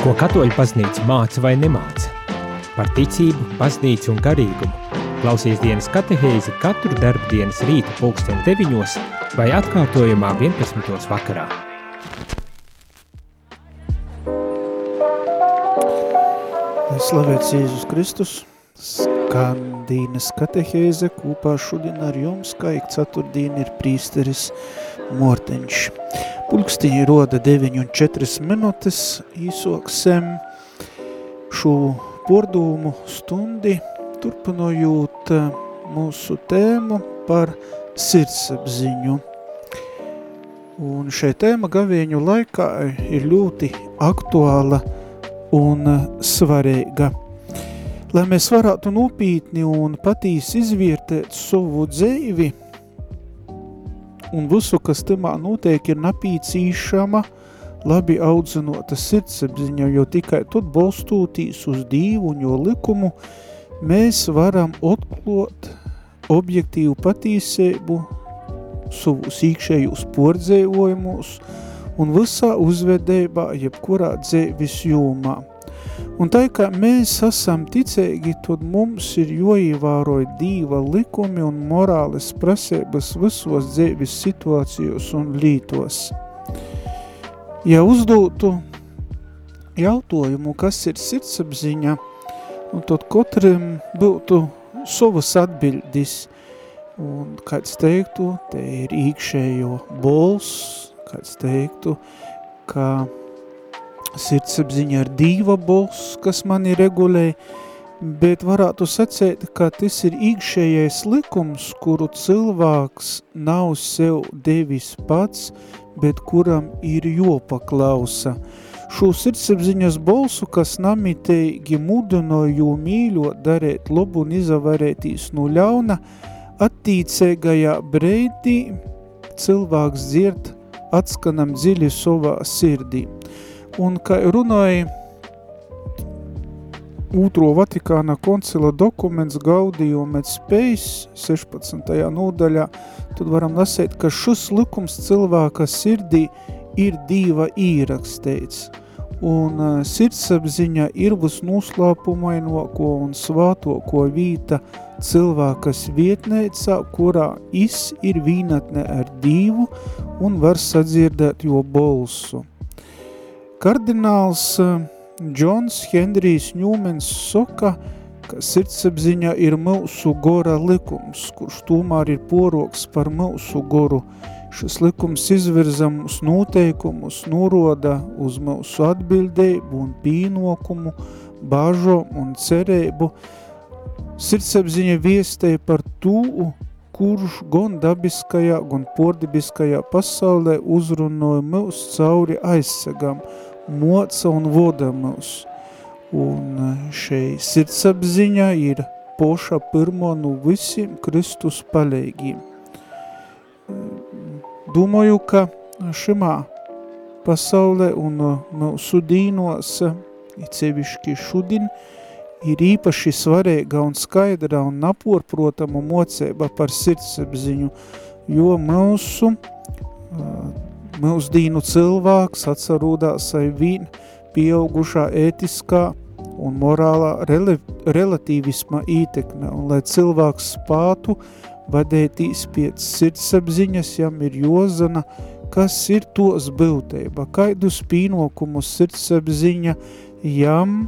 Ko katoļu baznīca māca vai nemāca? Par ticību, baznīcu un garīgumu. Klausies dienas katehēzi katru darbu dienas rīta pulksteni deviņos vai atkārtojumā 11. vakarā. Slavēts Jēzus Kristus, skandīnas katehēze kopā šodien ar jums, kā ik ceturtdien ir prīsteris Morteņš. Pulkstiņi roda 9 un 4 minūtes, īsoksem šo pordūmu stundi, turpinojot eh, mūsu tēmu par sirdsapziņu. Un šai tēma gavieņu laikā ir ļoti aktuāla un svarīga. Lai mēs varētu nopītni un patīs izvērtēt savu dzīvi, un visu, kas tamā notiek, ir napīcīšama, labi audzinota sirdsapziņa, jo tikai tad balstūtīs uz Dievu un jo likumu mēs varam atklot objektīvu patīsību savus īkšējus pordzēvojumus un visā uzvedībā, jebkurā dzēvis jūmā. Un tā kā mēs esam ticīgi, tad mums ir joīvāroj dīva likumi un morāles prasības visos dzīves situācijos un lītos. Ja uzdotu jautājumu, kas ir sirdsapziņa, un tad katram būtu savas atbildis, un kāds teiktu, te ir īkšējo bols, kāds teiktu, ka sirdsapziņa ir dīva bols, kas mani regulē, bet varētu sacēt, ka tas ir īkšējais likums, kuru cilvēks nav sev devis pats, bet kuram ir jopaklausa. Šo sirdsapziņas bolsu, kas namitēgi mudinoju mīļot, darēt labu un izavarētīs no ļauna, attīcēgajā breidī cilvēks dzird atskanam dziļi savā sirdī. Un, kā runāja Otro Vatikāna koncila dokuments Gaudījuma et spējas 16. nodaļā, tad varam lasēt, ka šis likums cilvēka sirdī ir dīva īraksteits. Un uh, sirdsapziņa ir visnoslāpumainoko un svātoko vīta cilvēkas vietnēcā, kurā is ir vīnatne ar dīvu un var sadzirdēt jo bolsu. Kardināls Džons Henrijs Ņūmens saka, ka sirdsapziņa ir mūsu gora likums, kurš tomēr ir poroks par mūsu goru. Šis likums izvirza mūsu noteikumus, noroda uz mūsu atbildību un pīnokumu, bāžo un cerību. Sirdsapziņa viestēja par tū, kurš gan dabiskajā, gan pordibiskajā pasaulē uzrunoja mūs cauri aizsagam – moca un voda mūs. Un šei sirdsapziņa ir poša pirmo no visiem Kristus palīgiem. Domāju, ka šimā pasaulē un mūsu dīnos, cevišķi šudin, ir īpaši svarīga un skaidra un naporprotama mocība par sirdsapziņu, jo mūsu Mūsdīnu cilvēks atcerūdās aivīn pieaugušā ētiskā un morālā rele, relativisma ītekme, un lai cilvēks spātu vadētīs pēc sirdsapziņas, jam ir jozana, kas ir tos bilteiba, kaidus pīnokumus sirdsapziņa jam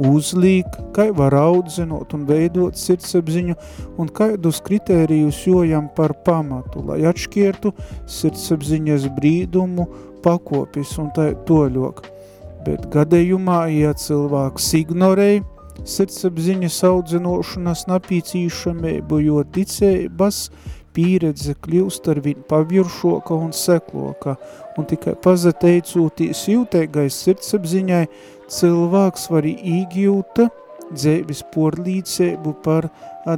uzlīk, kā var audzinot un veidot sirdsapziņu un kādus kritērijus jojam par pamatu, lai atšķirtu sirdsapziņas brīdumu pakopis un tā toļok. Bet gadījumā, ja cilvēks ignorēja sirdsapziņas audzinošanas napīcīšamību, jo ticēbas pieredze kļūst ar viņu paviršoka un sekloka, un tikai pazateicūtīs jūtēgais sirdsapziņai cilvēks var īgūt dzēvis porlīdzību par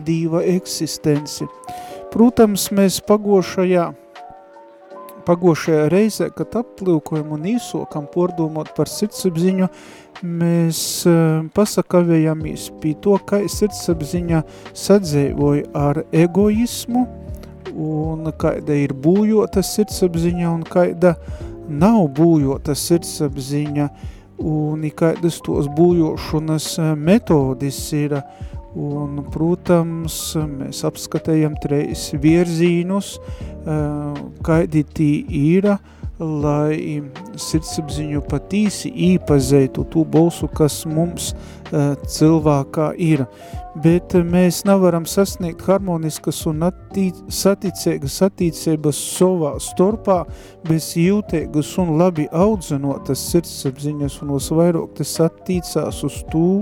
dīva eksistenci. Protams, mēs pagošajā, pagošajā reizē, kad aplūkojam un īsokam pordomot par sirdsapziņu, mēs pasakavējamies pie to, kā sirdsapziņa sadzēvoja ar egoismu, un kāda ir būjota sirdsapziņa un kāda nav būjota sirdsapziņa, un ikaidas tos būjošanas metodis ir, un, protams, mēs apskatējam treis vierzīnus, kaidi tī ir, lai sirdsapziņu patīsi īpazeitu tū bolsu, kas mums uh, cilvēkā ir. Bet mēs nevaram sasniegt harmoniskas un saticēgas attīcības savā storpā bez jūtēgas un labi audzinotas sirdsapziņas un osvairāk tas attīcās uz tū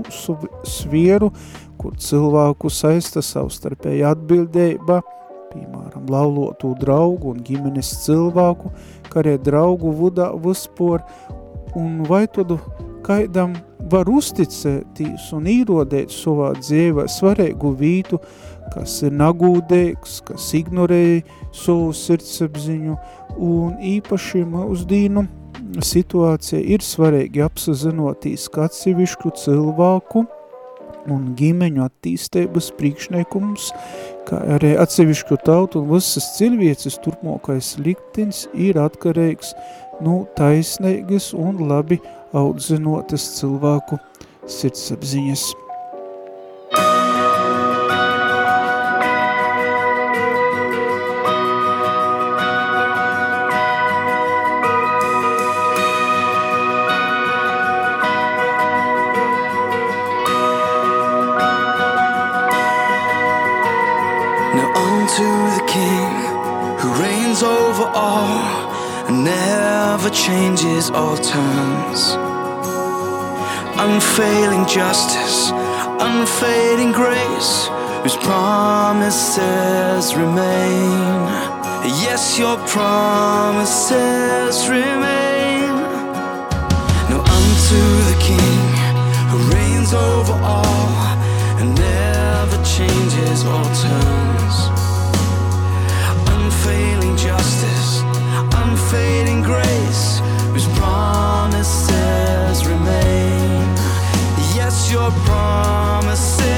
svieru, kur cilvēku saista savstarpēja atbildēba, piemēram, laulotu draugu un ģimenes cilvēku, kā arī draugu vudā vispār, un vai tad kaidam var uzticētīs un īrodēt savā dzīvē svarīgu vītu, kas ir nagūdēks, kas ignorēja savu sirdsapziņu, un īpaši mūsdīnu situācija ir svarīgi apsazinotīs kā atsevišķu cilvēku un ģimeņu attīstības priekšniekums, kā arī atsevišķu tautu un visas cilvēces turpmākais liktins ir atkarīgs nu taisnīgas un labi audzinotas cilvēku sirdsapziņas. Changes all turns. Unfailing justice, unfading grace, whose promises remain. Yes, your promises remain. Now unto the King who reigns over all and never changes or turns. Your promises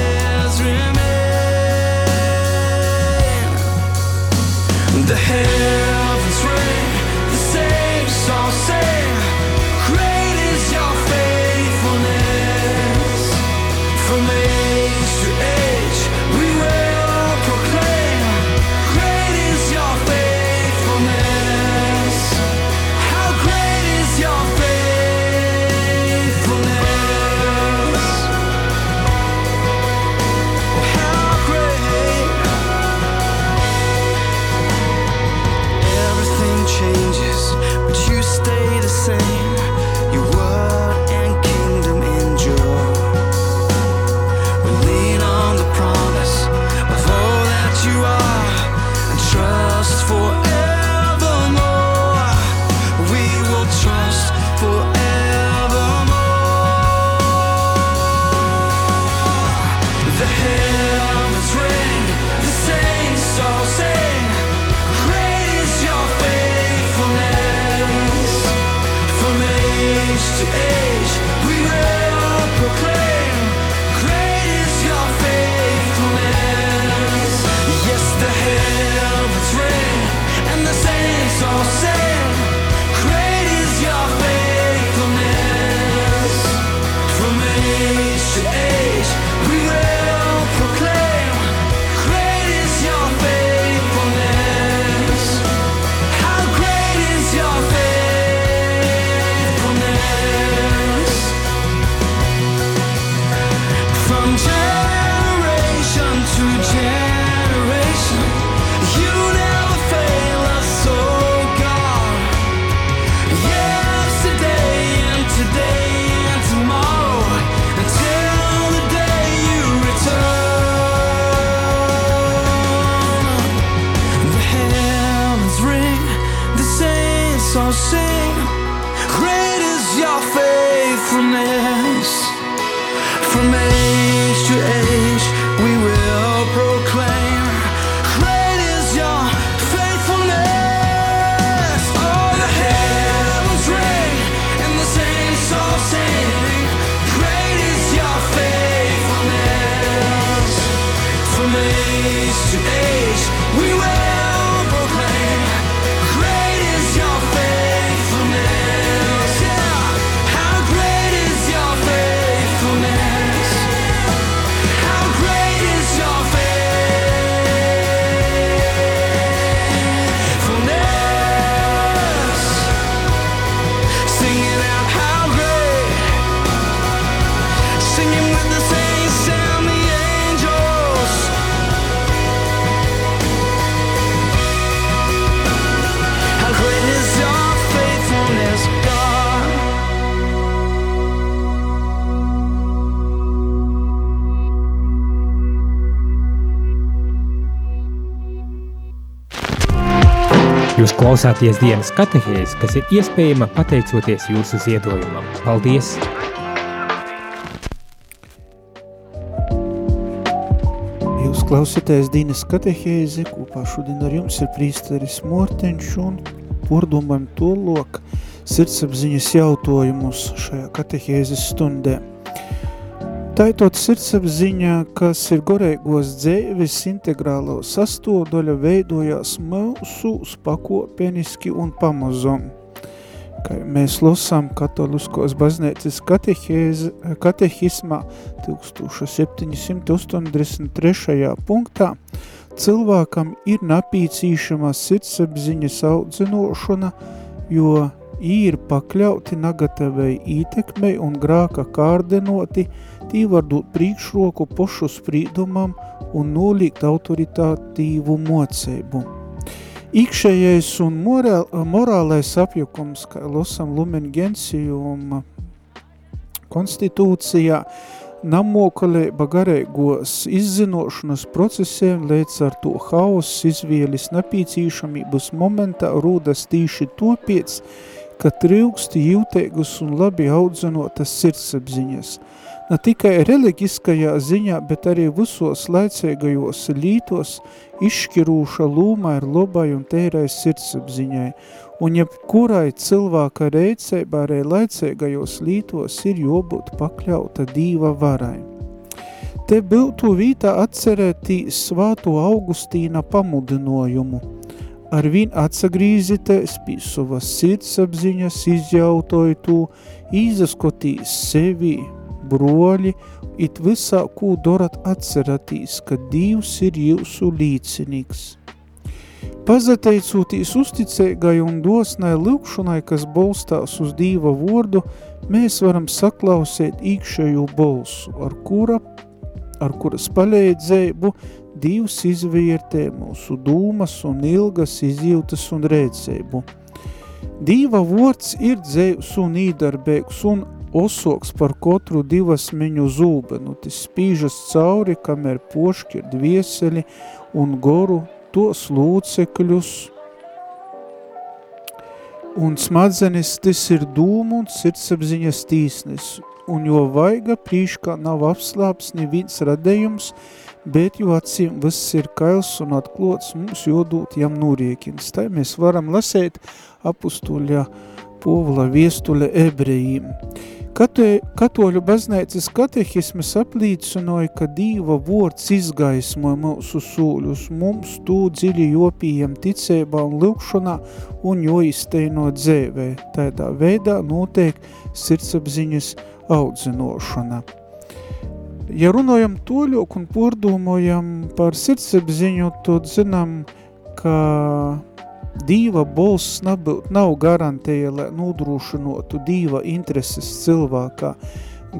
Klausāties dienas katehēzi, kas ir iespējama pateicoties jūsu ziedojumam. Paldies! Jūs klausāties Dīnas katehēzi, kopā šodien ar jums ir prīsteris Morteņš un pordomam tūlok sirdsapziņas jautājumus šajā katehēzes stundē. Taitot sirdsapziņā, kas ir goreigos dzēvis integrālo sastāvdaļa veidojās mūsu pakopeniski un pamazom. Kā mēs lasām katoliskos baznīcas katehismā 1783. punktā, cilvēkam ir napīcīšama sirdsapziņas audzinošana, jo ir pakļauti negatavai ītekmei un grāka kārdinoti, tī var dot priekšroku pošu sprīdumam un nolikt autoritātīvu moceibu. Ikšējais un morāl, morālais apjukums, kā lasam Lumen Gentium konstitūcijā, namokalība garīgos izzinošanas procesiem līdz ar to hauss izvielis napīcīšamības momentā rūdas tīši topiec, ka trūkst jūteigus un labi audzinotas sirdsapziņas – ne tikai reliģiskajā ziņā, bet arī visos laicīgajos lītos izšķirūša lūma ir labai un tērai sirdsapziņai, un jebkurai cilvēka reicībā arī laicīgajos lītos ir jobūt pakļauta dīva varai. Te būtu vītā atcerētīs svāto Augustīna pamudinojumu. Ar vien atsagrīzities pie savas sirdsapziņas izjautoju to, izaskotīs sevi, broļi, it visā, ko dorat atceratīs, ka Dievs ir jūsu līdzinīgs. Pazateicūtīs uzticēgai un dosnai lūkšanai, kas bolstās uz Dīva vordu, mēs varam saklausēt īkšējo bolsu, ar kura, ar kuras palīdzēbu Dievs izvērtē mūsu dūmas un ilgas izjūtas un rēcēbu. Dīva vords ir dzējus un īdarbēks un osoks par katru divasmiņu zūbenu, tas spīžas cauri, kamēr pošķir dvieseli un goru tos lūcekļus, un smadzenis tas ir dūmu un sirdsapziņas tīsnis, un jo vaiga prīškā nav apslāps neviens radējums, bet jo acīm viss ir kails un atklots mums jodūt jam nūriekins. Tā mēs varam lasēt apustuļa Povla viestuļa ebrejīm. Katoļu baznīcas katehismas aplīcinoja, ka Dīva vords izgaismoja mūsu sūļus, mums tū dziļi jopījam ticībā un lūkšanā un joisteino dzēvē. Tādā veidā notiek sirdsapziņas audzinošana. Ja runājam toļok un pordomojam par sirdsapziņu, tad zinām, ka Dīva balss nav garantēja, lai nodrošinotu dīva intereses cilvēkā.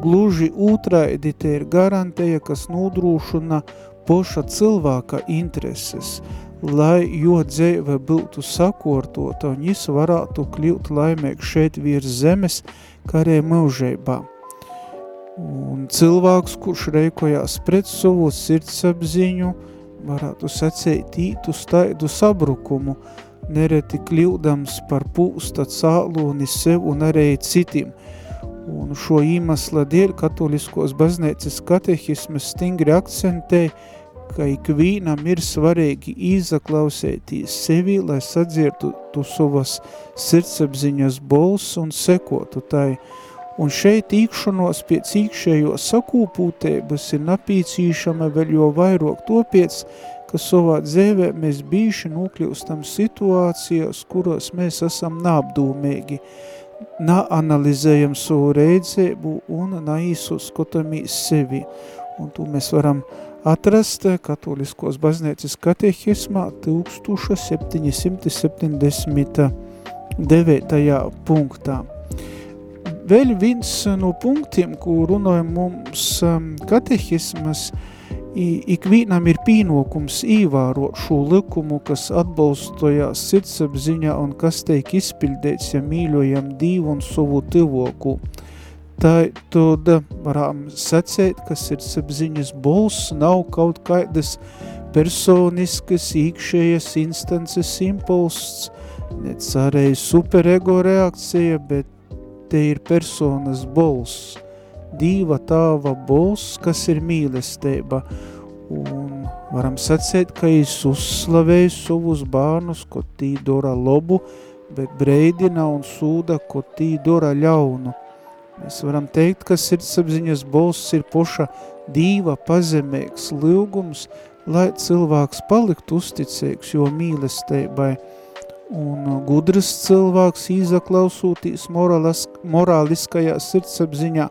Gluži otrādi te ir garantēja, kas nodrošina poša cilvēka intereses, lai jo dzēve būtu sakortota un jis varētu kļūt laimēk šeit virs zemes, kā arī mūžībā. Un cilvēks, kurš reikojās pret savu sirdsapziņu, varētu sacēt ītu staidu sabrukumu, nereti kļūdams par pūsta cāloni sev un arī citiem. Un šo īmasla dēļ katoliskos baznīcas katehismas stingri akcentē, ka ikvīnam ir svarīgi izaklausētīs sevi, lai sadzirtu tu savas sirdsapziņas bols un sekotu tai. Un šeit īkšanos pēc īkšējo sakūpūtēbas ir napīcīšama vēl jo vairāk topiec, ka savā dzēvē mēs bīši nokļūstam situācijās, kuros mēs esam nāpdūmīgi, naanalizējam savu reidzēbu un naīsoskatamīs sevi. Un to mēs varam atrast katoliskos baznīcas katehismā 1779. punktā. Vēl viens no punktiem, ko runāja mums um, katehismas, ikvienam ir pīnokums īvārot šo likumu, kas atbalstojās sirdsapziņā un kas teik izpildēts, ja mīļojam Dīvu un savu tivoku. Tā tad varam sacēt, ka sirdsapziņas bols nav kaut kādas personiskas, īkšējas instances impulsts, nec arī superego reakcija, bet te ir personas bols, Dīva tāva bols, kas ir mīlestība, un varam sacēt, ka es uzslavēju savus bērnus, ko tī dora lobu, bet breidina un sūda, ko tī dora ļaunu. Mēs varam teikt, ka sirdsapziņas bols ir poša dīva pazemēks lūgums, lai cilvēks paliktu uzticīgs, jo mīlestībai – Un gudrs cilvēks izaklausūtīs morāliskajā sirdsapziņā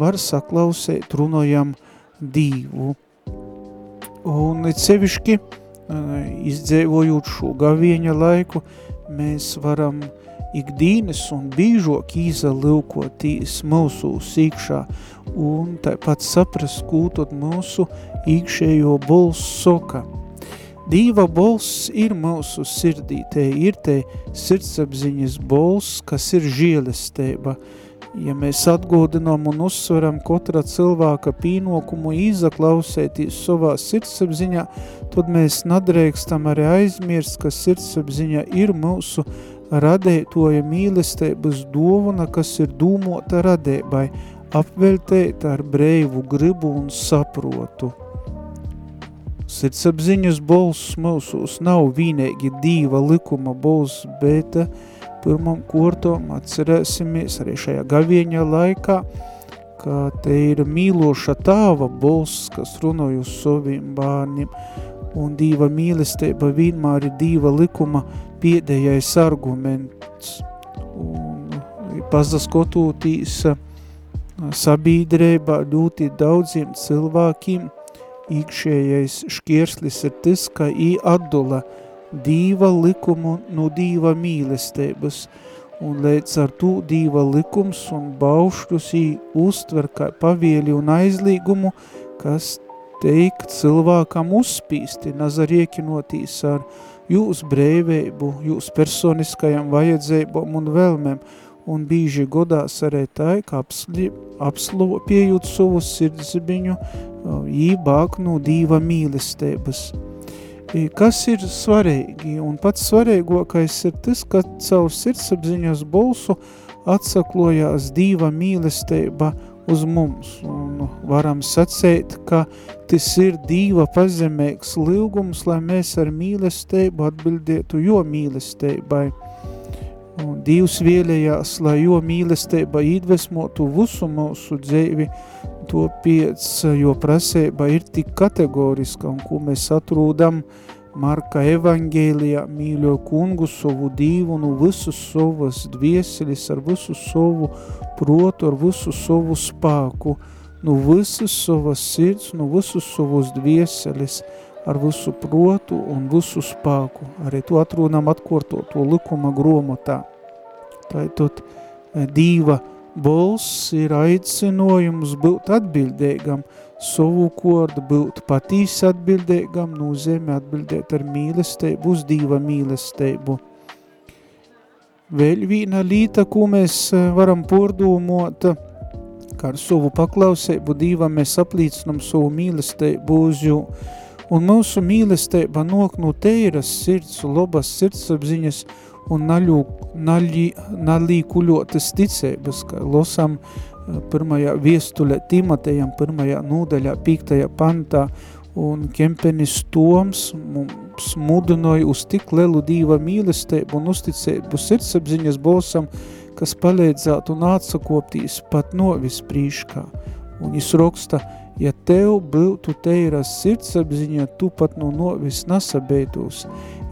var saklausēt runojam dīvu. Un sevišķi uh, izdzēvojot šo gavieņa laiku, mēs varam ikdīnes un bīžok izalūkotīs mūsu sīkšā un tāpat saprast, kūtot mūsu īkšējo bolsu soka – Dīva bols ir mūsu sirdī, te ir te sirdsapziņas bols, kas ir žēlestība. Ja mēs atgūdinām un uzsveram katra cilvēka pīnokumu izaklausēties savā sirdsapziņā, tad mēs nadrēkstam arī aizmirst, ka sirdsapziņa ir mūsu radētoja mīlestības dovana, kas ir dūmota radēbai, apveltēta ar breivu gribu un saprotu. Sirdsapziņas bolss mūsos nav vienīgi dīva likuma bolss, bet pirmam kortom atcerēsimies arī šajā gavieņa laikā, ka te ir mīloša tāva bolss, kas runāja uz saviem bērniem, un dīva mīlestība vienmēr ir dīva likuma pēdējais arguments. Un pazaskotūtīs sabiedrībā ļoti daudziem cilvēkiem – iekšējais šķierslis ir tas, ka ī atdula dīva likumu no dīva mīlestības, un līdz ar to dīva likums un baušļus ī uztver kā pavieli un aizlīgumu, kas teikt cilvēkam uzspīsti, nazariekinotīs ar jūs brēvēbu, jūs personiskajam vajadzībām un vēlmēm, un bīži godās arī tā, ka apslopējot savu sirdzibiņu, jībāk no dīva mīlestības. Kas ir svarīgi? Un pats svarīgākais ir tas, ka caur sirdsapziņas bolsu atsaklojās dīva mīlestība uz mums. Un varam sacēt, ka tas ir dīva pazemēks lūgums, lai mēs ar mīlestību atbildētu jo mīlestībai. Un Dievs vēlējās, lai jo mīlestība iedvesmotu visu mūsu dzīvi, to piec, jo prasība ir tik kategoriska, un ko mēs atrūdam? Marka evangēlijā, mīļo kungu savu dīvu, no visu savas dvieselis, ar visu savu protu, ar visu savu spāku, no visas savas sirds, no visu savas dvieselis, ar visu protu un visu spāku. Arī to atrūnam atkorto to likuma gromotā. Tātad eh, dīva Bols ir aicinojums būt atbildēgam, savu kordu būt patīs atbildēgam, nozīmē atbildēt ar mīlestību, uz dīva mīlestību. Vēl viena līta, ko mēs eh, varam pordūmot, kā ar savu paklausību dīvam mēs aplīcinam savu mīlestību uz jū, un mūsu mīlestība nok no teiras sirds, labas sirdsapziņas, un naļu, naļi, nalīkuļotas ticības, kā losam eh, pirmajā viestuļa Timotejam, pirmajā nūdaļā, pīktajā pantā, un Kempenis Toms mums mudinoja uz tik lielu dīva mīlestību un uzticību sirdsapziņas bolsam, kas palīdzētu un atsakoptīs pat novis prīškā. Un viņš raksta, ja tev būtu teiras sirdsapziņa, tu pat no novis nasabeitos,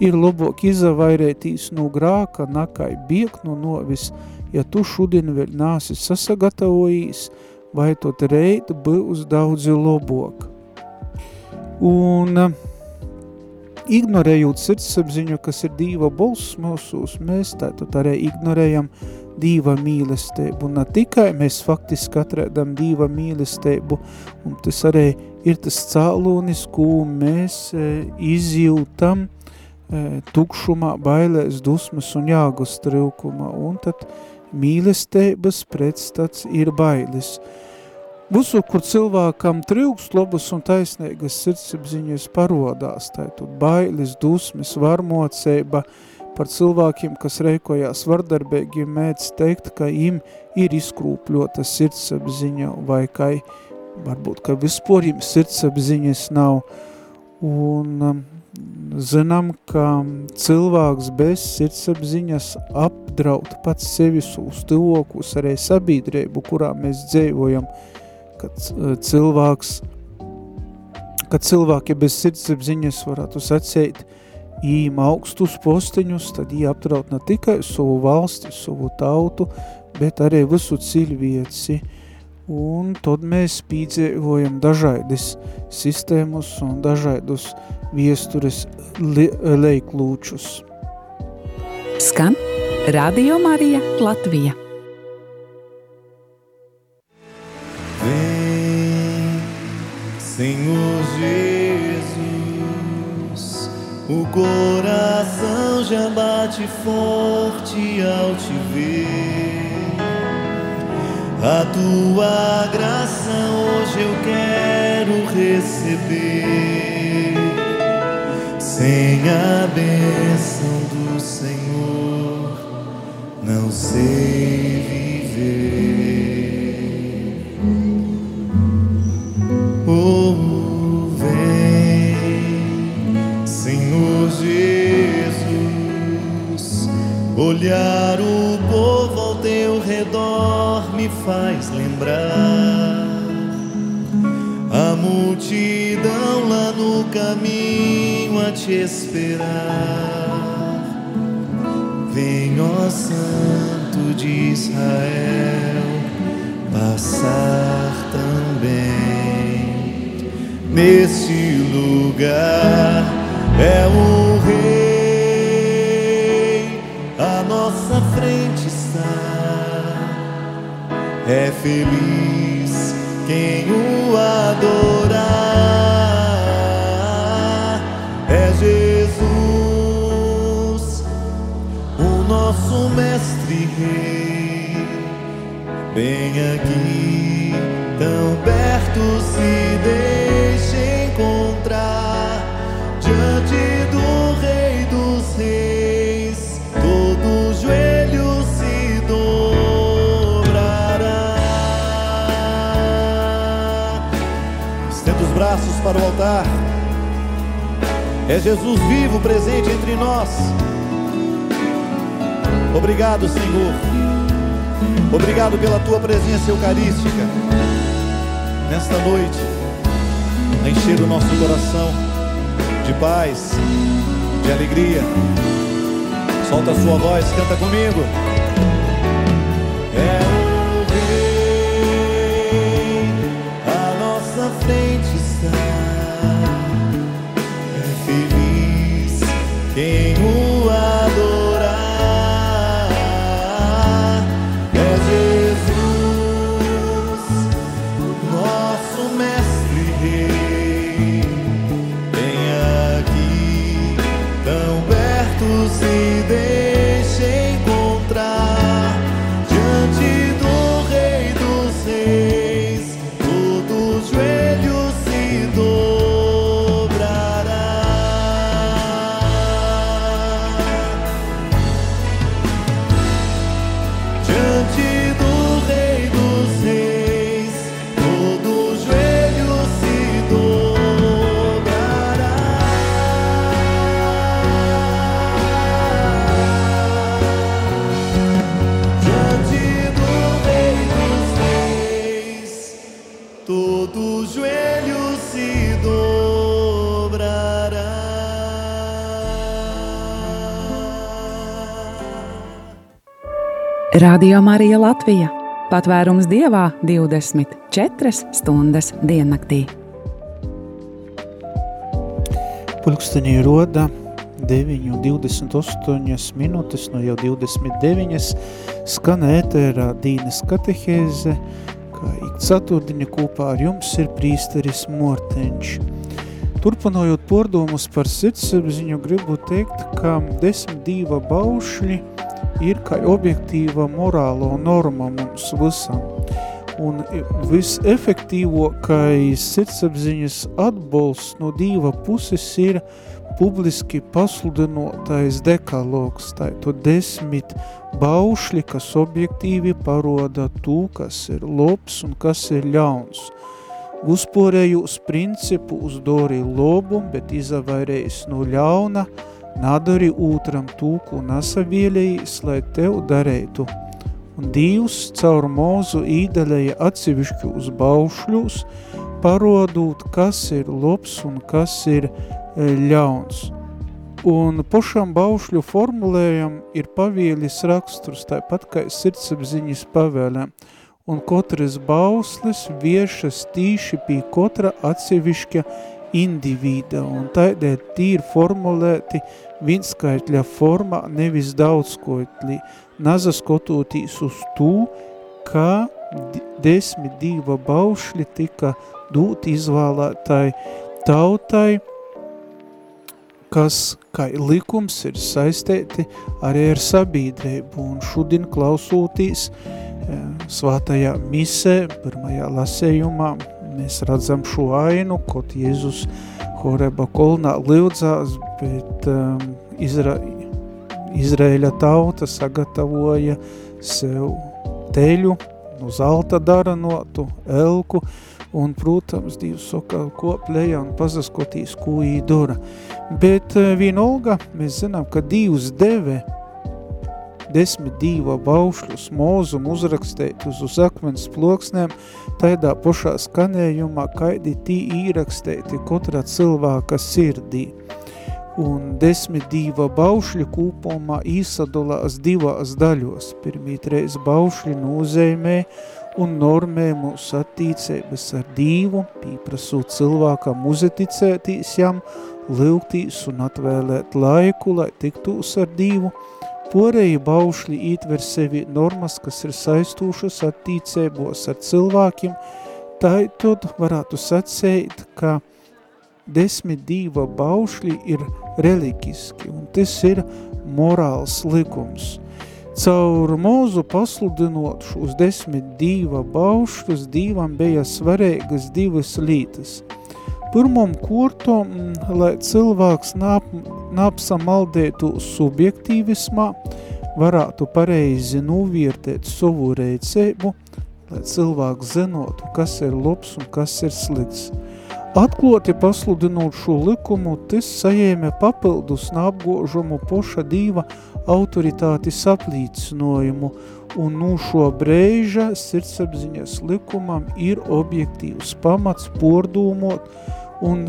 ir labāk izavairētīs no grāka, nakai biek no novis, ja tu šodien vēl nāsi sasagatavojīs, vai tot reit būs daudzi labāk. Un eh, ignorējot sirdsapziņu, kas ir dīva bolss mūsos, mēs tātad arī ignorējam dīva mīlestību. Un ne tikai mēs faktiski atrēdam dīva mīlestību, un tas arī ir tas cālonis, ko mēs e, izjūtam e, tukšumā, bailēs, dusmas un jāgus trūkumā. Un tad mīlestības pretstats ir bailis. Visu, kur cilvēkam trūkst labas un taisnīgas sirdsapziņas parodās, tā ir bailes, dusmas, varmocība, par cilvēkiem, kas reikojās vardarbīgi, mēdz teikt, ka im ir izkrūpļota sirdsapziņa vai ka varbūt, ka vispār im sirdsapziņas nav. Un um, zinām, ka cilvēks bez sirdsapziņas apdraud pats sevis uz cilvēkus, arī sabiedrību, kurā mēs dzīvojam, kad uh, cilvēks, kad cilvēki bez sirdsapziņas varētu sacīt, ījim augstus posteņus, tad ī apdraud ne tikai savu valsti, savu tautu, bet arī visu cilvēci. Un tad mēs pīdzējojam dažādas sistēmas un dažādus viestures le leiklūčus. Skan Radio Marija Latvija. Vem, Senhor Jesus, o coração já bate forte ao te ver. A tua graça hoje eu quero receber. Sem a bênção do Senhor, não sei viver. Olhar o povo ao teu redor me faz lembrar a multidão lá no caminho a te esperar. Vem, ó Santo de Israel, passar também neste lugar. É o Rei, nossa frente está. É feliz quem o adorar. É Jesus, o nosso mestre rei. Bem aqui, tão perto se deixa para o altar. É Jesus vivo presente entre nós. Obrigado, Senhor. Obrigado pela tua presença eucarística nesta noite, encher o nosso coração de paz, de alegria. Solta a sua voz, canta comigo. Radio Marija Latvija. Patvērums dievā 24 stundas diennaktī. Pulkstenī roda 9,28 minūtes, no jau 29 skan ētērā Dīnes katehēze, kā ik ceturtdiņa kopā ar jums ir prīsteris Morteņš. Turpinojot pordomus par sirdsapziņu, gribu teikt, ka desmit dīva baušļi ir kā objektīva morālo norma mums visam. Un visefektīvākais sirdsapziņas atbalsts no dīva puses ir publiski pasludinotais dekalogs, tā to desmit baušļi, kas objektīvi paroda tū, kas ir labs un kas ir ļauns. Uzporēju uz principu uz dori lobu, bet izavairējis no ļauna, nadari ūtram tūku un asavielējis, lai tev darētu. Un Dievs caur mūzu īdaļēja atsevišķu uz baušļus, parodot, kas ir labs un kas ir e, ļauns. Un pašam baušļu formulējam ir pavielis raksturs, tāpat kā sirdsapziņas pavēlēm, un katrs bauslis viešas tīši pie katra atsevišķa individa, un tādēļ tīri formulēti vienskaitļa formā, nevis daudzskoitlī, nazaskototīs uz tū, kā desmit diva baušļi tika dūt izvēlētai tautai, kas, kā likums, ir saistīti arī ar sabiedrību. Un šodien klausūtīs e, svātajā misē, pirmajā lasējumā, mēs redzam šo ainu, kaut Jēzus Horeba kolnā lūdzās, bet um, Izra Izraēļa tauta sagatavoja sev teļu, no zelta dara notu, elku, un, protams, Dievs saka, ko plējā un pazaskotīs, ko īdora. Bet eh, vienolga mēs zinām, ka Dievs deve desmit dīva baušļus mūzumu uzrakstētus uz akmens ploksnēm, tādā pošā skanējumā, kaidi tī īrakstēti katrā cilvēka sirdī. Un desmit dīva baušļi kūpumā īsadolās divās daļos. Pirmītreiz baušļi nozīmē un normē mūsu attīcības ar Dīvu, pīprasot cilvēkam uzaticētīs jam, lūgtīs un atvēlēt laiku, lai tiktūs ar Dīvu. Porēji baušļi ietver sevi normas, kas ir saistūšas attīcēbos ar cilvēkiem, tā tad varētu sacēt, ka desmit dīva baušļi ir reliģiski, un tas ir morāls likums – Caur mūzu pasludinot šos desmit dīva baušļus, dīvam bija svarīgas divas lītas. Pirmam kurtom, lai cilvēks nāp, nāpsamaldētu subjektīvismā, varētu pareizi novērtēt savu reicēbu, lai cilvēks zinotu, kas ir labs un kas ir slikts. Atkloti pasludinot šo likumu, tas sajēmē papildus neapgožamu poša dīva autoritāti saplīcinojumu, un nu šo brēža sirdsapziņas likumam ir objektīvs pamats pordūmot un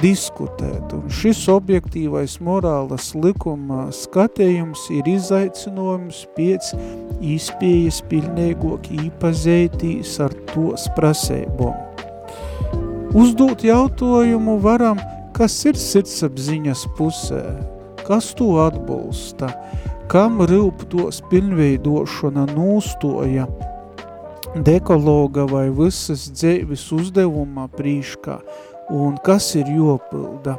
diskutēt. Un šis objektīvais morālas likuma skatījums ir izaicinājums pēc īspējas pilnīgok īpazētīs ar tos prasēbom. Uzdot jautājumu varam, kas ir sirdsapziņas pusē, kas to atbalsta, kam rūptos pilnveidošana nūstoja dekologa vai visas dzēvis uzdevumā prīškā, un kas ir jopilda.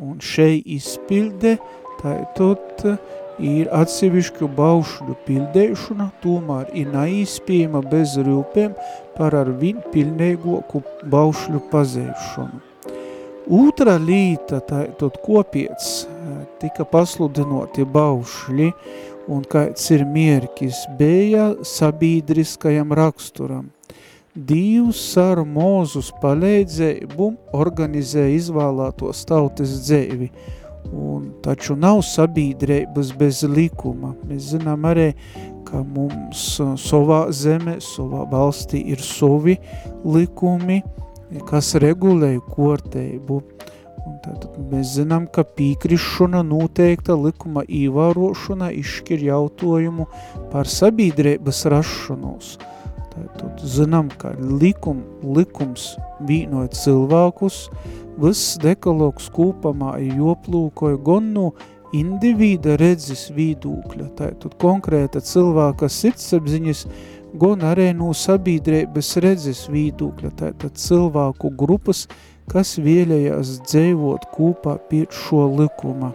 Un šeit izpilde, tā tot ir atsevišķu baušļu pildēšana, tomēr ir neīspējama bez rūpēm par ar viņu pilnīgoku baušļu pazēšanu. Otra līta, tā tot kopiets, tika pasludinoti baušļi, un kāds ir mierkis, bija sabīdriskajam raksturam. Dievs ar mūzus palīdzējumu organizē izvēlētos tautas dzēvi, Un taču nav sabiedrības bez likuma. Mēs zinām arī, ka mums savā zemē, savā valstī ir savi likumi, kas regulē korteibu. Tātad mēs zinām, ka pīkrišana noteikta likuma īvārošana izšķir jautājumu par sabiedrības rašanos. Tātad zinām, ka likum, likums vīnoja cilvēkus, Viss dekalogs kūpamā ir joplūkoja gan no individa redzes vīdūkļa, tātad konkrēta cilvēka sirdsapziņas, gan arī no sabiedrības redzes vīdūkļa, tātad cilvēku grupas, kas vēlējās dzēvot kūpā pie šo likuma.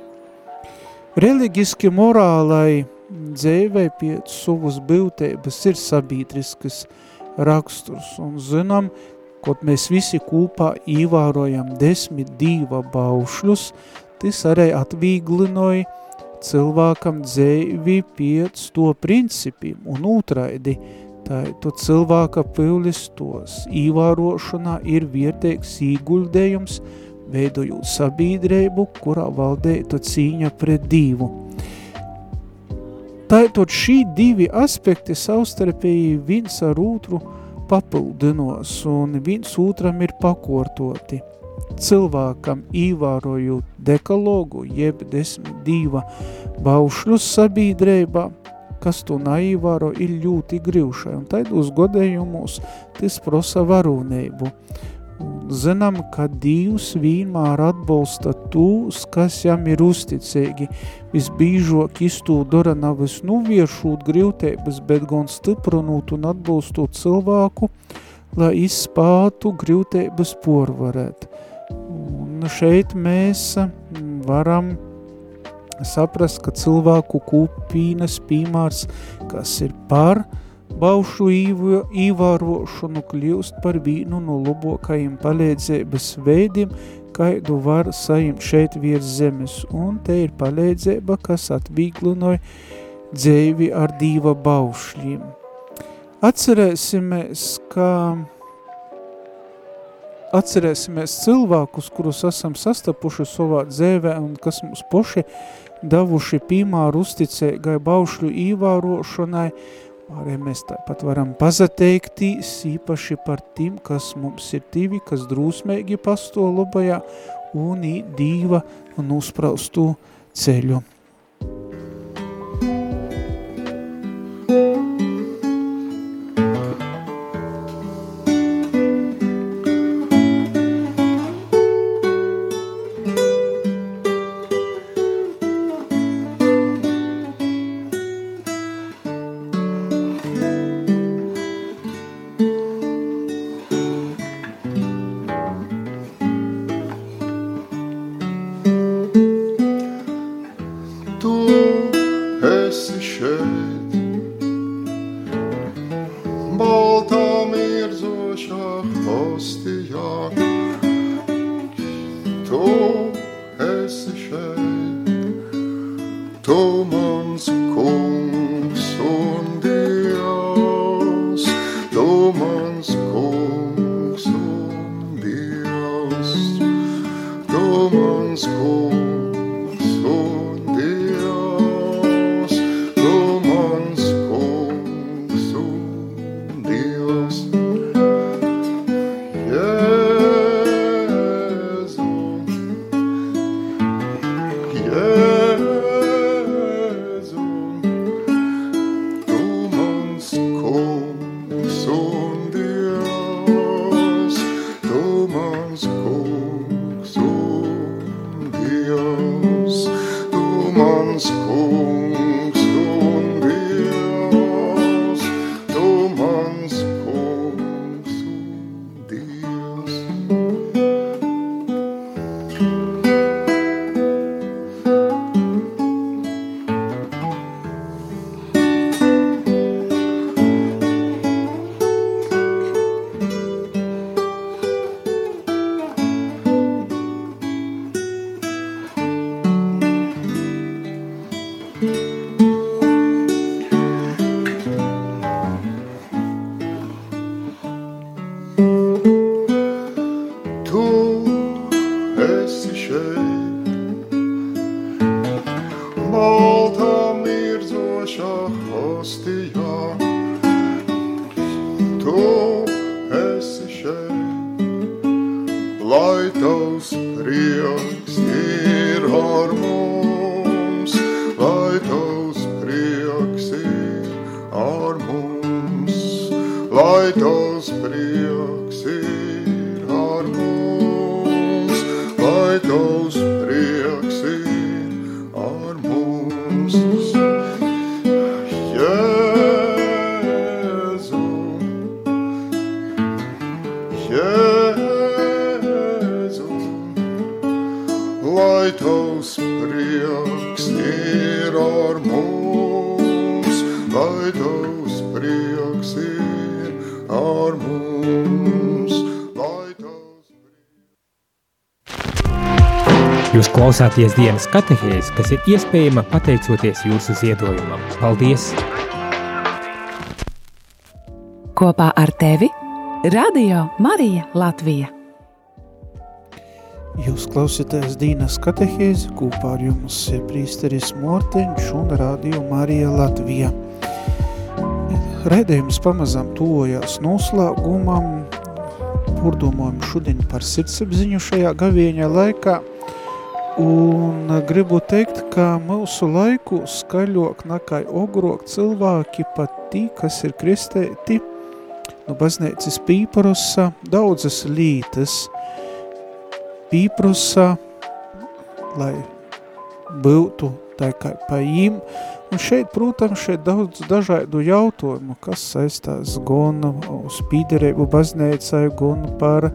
Reliģiski morālai dzēvei pēc savas biltības ir sabiedriskas raksturs, un zinām, Kaut mēs visi kūpā īvārojam desmit dīva baušļus, tas arī atvīglinoja cilvēkam dzēvi pēc to principiem un ūtraidi, tā to cilvēka pīlis tos īvārošanā ir vietēks īguļdējums, veidojot sabiedrību, kurā valdētu cīņa pret divu. Tātad šī divi aspekti savstarpēji viens ar otru papildinos un viens otram ir pakortoti. Cilvēkam īvārojot dekalogu, jeb desmit diva baušļus sabiedrībā, kas to naīvāro, ir ļoti grivšai, un taidos godējumus tas prosa varūneibu. Zinām, ka Dievs vienmēr atbalsta tūs, kas jam ir uzticīgi. Visbīžok iztū dara navis nuviešūt grivteibas, bet gan stiprinūt un atbalstot cilvēku, lai izspātu grivteibas porvarēt. Un šeit mēs varam saprast, ka cilvēku kūpīnas pīmārs, kas ir par, Baušu īvārošanu kļūst par vīnu no labokajiem palīdzības veidiem, kaidu var sajimt šeit virs zemes, un te ir palīdzība, kas atvīglinoja dzēvi ar dīva baušļiem. Atcerēsimies, ka atcerēsimies cilvēkus, kurus esam sastapuši savā dzēvē un kas mums poši davuši pīmāru uzticēgai baušļu īvārošanai, Arī mēs tāpat varam pazateikties īpaši par tiem, kas mums ir divi, kas drūsmēgi pasto labajā un dīva un uzpraustu ceļu. school. maltā mirdzošā hostijā. Tu esi šeit, lai tavs prieks ir harmonijā. Klausāties dienas katehēzi, kas ir iespējama pateicoties jūsu ziedojumam. Paldies! Kopā ar tevi Radio Marija Latvija. Jūs klausāties Dīnas katehēzi, kopā ar jums ir prīsteris Morteņš un Radio Marija Latvija. Raidījums pamazām tuvojās noslēgumam, purdomojam šodien par sirdsapziņu šajā gavieņa laikā, un gribu teikt, ka mūsu laiku skaļok nakai ogrok cilvēki pat tī, kas ir kristēti, no baznīcas pīparusa daudzas lītas, pīprusa, lai būtu tā kā pa jīm. Un šeit, protams, šeit daudz dažādu jautājumu, kas saistās gan uz pīderību baznīcai, gan par,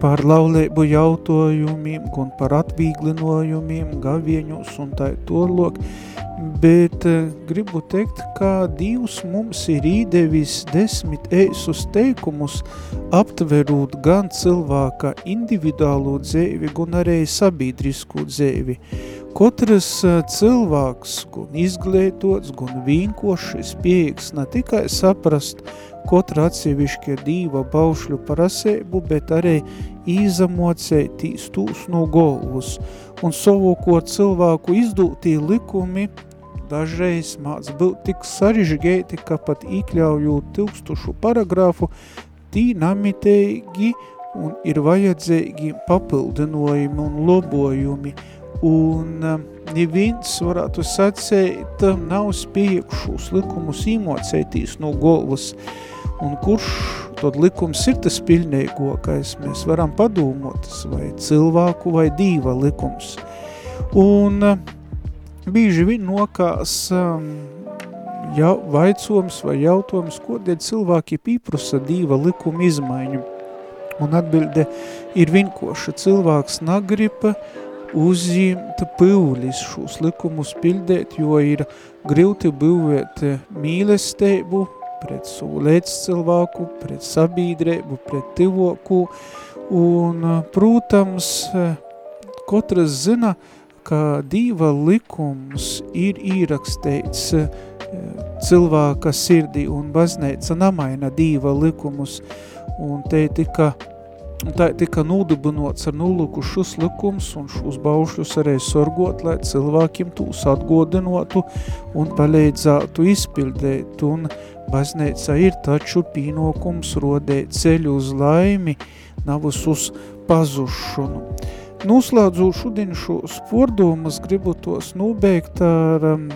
par laulību jautājumiem, gan par atvīglinojumiem, gavieņus un tā tolok bet uh, gribu teikt, ka Dievs mums ir īdevis desmit eisus teikumus, aptverot gan cilvēka individuālo dzēvi, gan arī sabiedrisku dzēvi. Katrs uh, cilvēks, gan izglītots, gan vienkoši spējīgs ne tikai saprast katra atsevišķa dīva baušļu prasību, bet arī izamocētīs tūs no golvus un savukārt cilvēku izdūtī likumi – dažreiz māc būt tik sarežģīti, ka pat iekļaujot tūkstošu paragrāfu, tī namitēgi un ir vajadzīgi papildinojumi un lobojumi. Un um, neviens varētu sacēt, nav spējīgšos likumus īmocētīs no golvas. Un kurš tad likums ir tas pilnīgākais, mēs varam padomot, vai cilvēku vai dīva likums. Un bieži vien nokās jau, vaicojums vai jautājums, ko dēļ cilvēki pīprusa dīva likuma izmaiņu. Un atbilde ir vinkoša. Cilvēks nagripa uzņemt pīvlis šos likumus pildēt, jo ir grūti būvēt mīlestību pret savu cilvēku, pret sabiedrību, pret tivoku. Un, protams, katrs zina, ka Dieva likums ir ierakstīts eh, cilvēka sirdī un baznīca namaina Dieva likumus un te tika tā tika nūdibinots ar nulluku šus likums un šos baušļus arī sorgot, lai cilvēkiem tūs atgodinotu un palīdzētu izpildēt. Un baznīca ir taču pīnokums rodēt ceļu uz laimi, navus uz pazušanu. Noslēdzot šodien šos pordomus, gribu tos nobeigt ar um,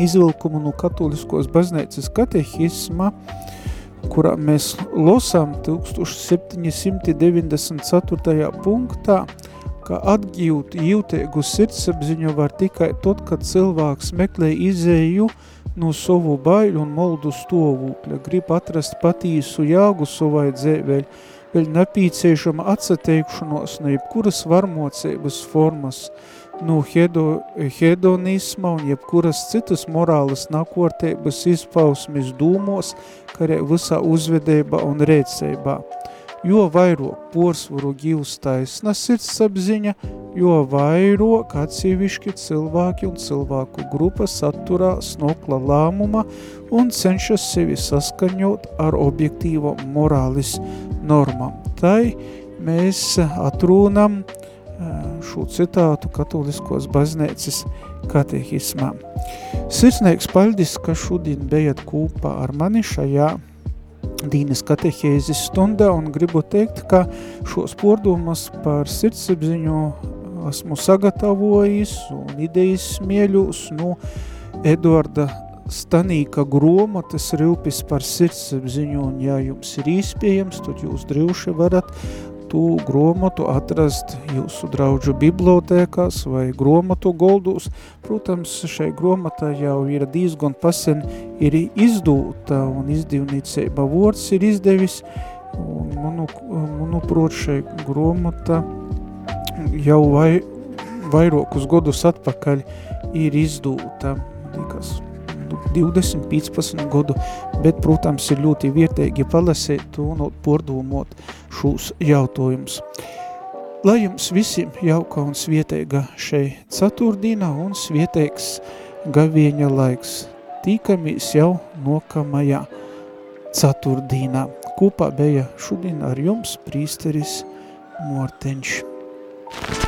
izvilkumu no katoliskos baznīcas katehisma, kurā mēs losām 1794. punktā, ka atgūt jūtīgu sirdsapziņu var tikai tad, kad cilvēks meklē izēju no savu baiļu un moldu stovūkļa, grib atrast patīsu jāgu savai dzēveļu, vēl nepieciešama atsateikšanos no jebkuras varmocības formas, no hedo, hedonisma un jebkuras citas morālas nakortības izpausmes dūmos, kā arī visā uzvedībā un rēcībā. Jo vairāk porsvaru gīvs taisna sirdsapziņa, jo vairāk atsevišķi cilvēki un cilvēku grupas atturās no lēmuma un cenšas sevi saskaņot ar objektīvo morālis normām. Tai mēs atrūnam šo citātu katoliskos baznīcas katehismā. Sirsnīgs paļdis, ka šodien bijat kūpā ar mani šajā Dīnes katehēzes stundā un gribu teikt, ka šos pordumus par sirdsapziņu esmu sagatavojis un idejas smieļus no Eduarda Stanīka gromatas rūpis par sirdsapziņu, un ja jums ir īspējams, tad jūs drīvši varat tu gromatu atrast jūsu draudžu bibliotēkās vai gromatu goldūs. Protams, šai gromata jau ir diezgan pasen ir izdūta un izdivnīceiba vords ir izdevis, un manu, manuprot šai gromata jau vai, vairokus godus atpakaļ ir izdūta. Likas, 20, 15 gadu, bet, protams, ir ļoti vietīgi palasīt un pordomot šūs jautājumus. Lai jums visiem jauka un svietēga šeit ceturtdīnā un svietēgs gavieņa laiks. Tīkamies jau nokamajā ceturtdīnā. Kopā bija šodien ar jums prīsteris Morteņš.